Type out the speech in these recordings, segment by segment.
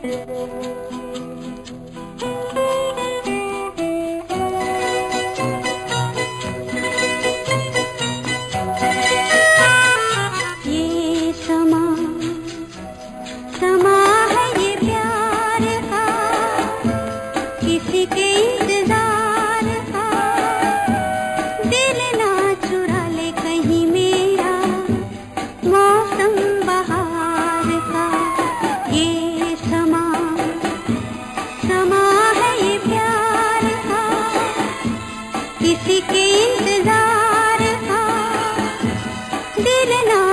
Thank you. दिल ना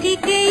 किसी